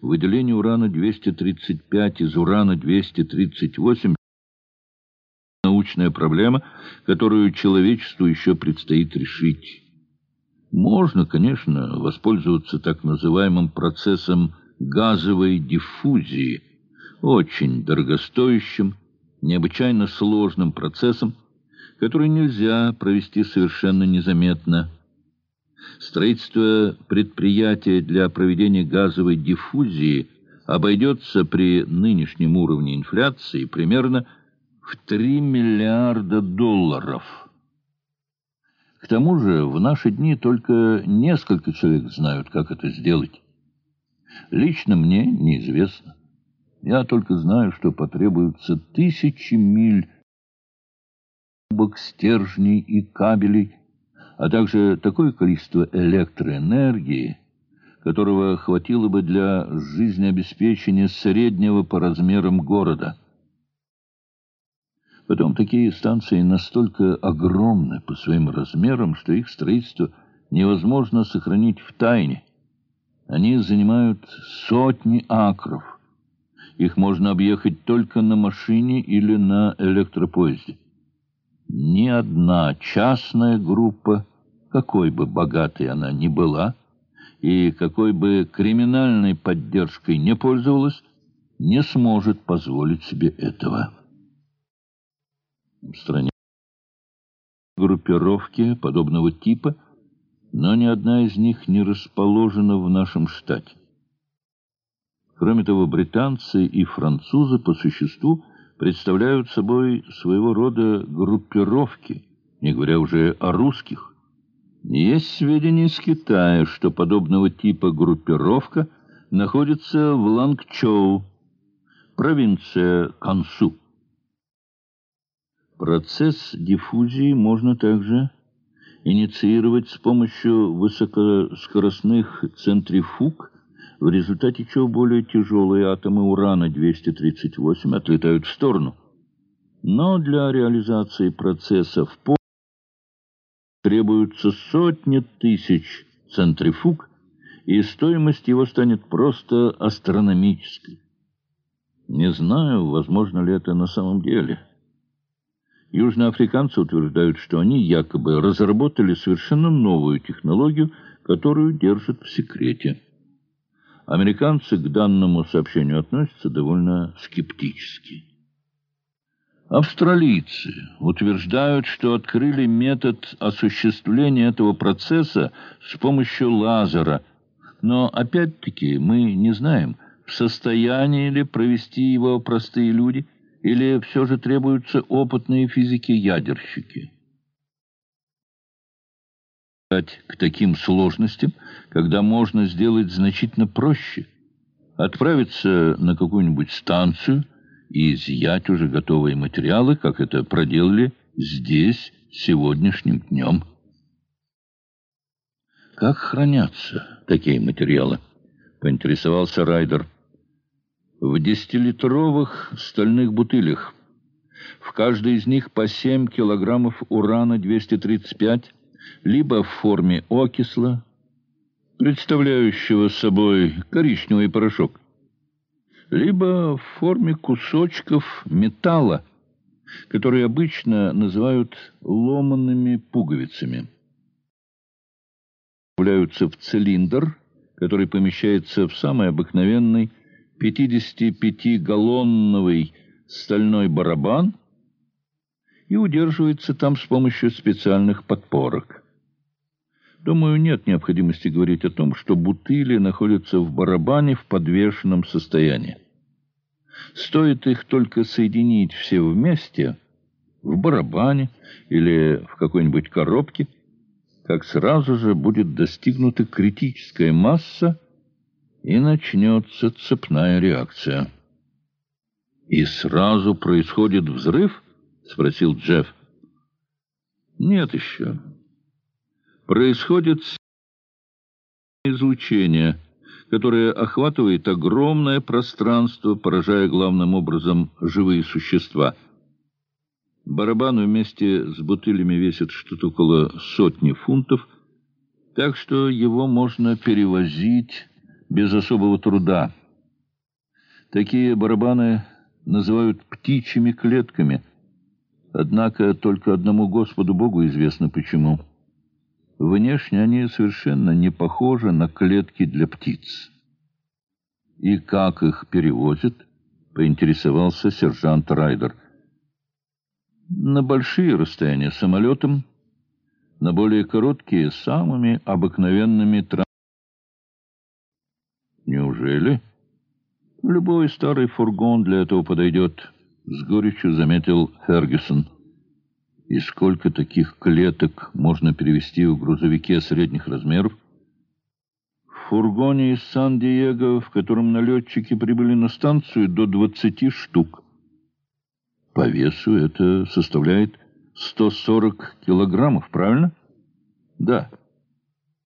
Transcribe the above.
выделение урана-235 из урана-238 научная проблема, которую человечеству еще предстоит решить. Можно, конечно, воспользоваться так называемым процессом газовой диффузии, очень дорогостоящим, необычайно сложным процессом, который нельзя провести совершенно незаметно. Строительство предприятия для проведения газовой диффузии обойдется при нынешнем уровне инфляции примерно в 3 миллиарда долларов. К тому же в наши дни только несколько человек знают, как это сделать. Лично мне неизвестно. Я только знаю, что потребуются тысячи миль трубок, стержней и кабелей, а также такое количество электроэнергии, которого хватило бы для жизнеобеспечения среднего по размерам города. Потом такие станции настолько огромны по своим размерам, что их строительство невозможно сохранить в тайне. Они занимают сотни акров. Их можно объехать только на машине или на электропоезде. Ни одна частная группа, какой бы богатой она ни была, и какой бы криминальной поддержкой не пользовалась, не сможет позволить себе этого. В стране группировки подобного типа, но ни одна из них не расположена в нашем штате. Кроме того, британцы и французы по существу представляют собой своего рода группировки, не говоря уже о русских. Есть сведения из Китая, что подобного типа группировка находится в Лангчоу, провинция Кансу. Процесс диффузии можно также инициировать с помощью высокоскоростных центрифуг в результате чего более тяжелые атомы урана-238 отлетают в сторону. Но для реализации процесса в поле требуются сотни тысяч центрифуг, и стоимость его станет просто астрономической. Не знаю, возможно ли это на самом деле. Южноафриканцы утверждают, что они якобы разработали совершенно новую технологию, которую держат в секрете. Американцы к данному сообщению относятся довольно скептически. Австралийцы утверждают, что открыли метод осуществления этого процесса с помощью лазера, но опять-таки мы не знаем, в состоянии ли провести его простые люди, или все же требуются опытные физики-ядерщики к таким сложностям, когда можно сделать значительно проще. Отправиться на какую-нибудь станцию и изъять уже готовые материалы, как это проделали здесь сегодняшним днем. «Как хранятся такие материалы?» — поинтересовался Райдер. «В десятилитровых стальных бутылях. В каждой из них по семь килограммов урана-235, либо в форме окисла, представляющего собой коричневый порошок, либо в форме кусочков металла, которые обычно называют ломанными пуговицами. Вставляются в цилиндр, который помещается в самый обыкновенный 55-галлонновый стальной барабан и удерживается там с помощью специальных подпорок. Думаю, нет необходимости говорить о том, что бутыли находятся в барабане в подвешенном состоянии. Стоит их только соединить все вместе, в барабане или в какой-нибудь коробке, как сразу же будет достигнута критическая масса и начнется цепная реакция. «И сразу происходит взрыв?» — спросил Джефф. «Нет еще» происходит излучение, которое охватывает огромное пространство, поражая главным образом живые существа. Барабан вместе с бутылями весит что-то около сотни фунтов, так что его можно перевозить без особого труда. Такие барабаны называют птичьими клетками. Однако только одному Господу Богу известно почему. Внешне они совершенно не похожи на клетки для птиц. «И как их перевозят?» — поинтересовался сержант Райдер. «На большие расстояния самолетом, на более короткие — самыми обыкновенными транспортными «Неужели?» «Любой старый фургон для этого подойдет», — с горечью заметил Фергюсон. «И сколько таких клеток можно перевести в грузовике средних размеров?» «В фургоне из Сан-Диего, в котором налетчики прибыли на станцию, до двадцати штук. По весу это составляет 140 килограммов, правильно?» «Да».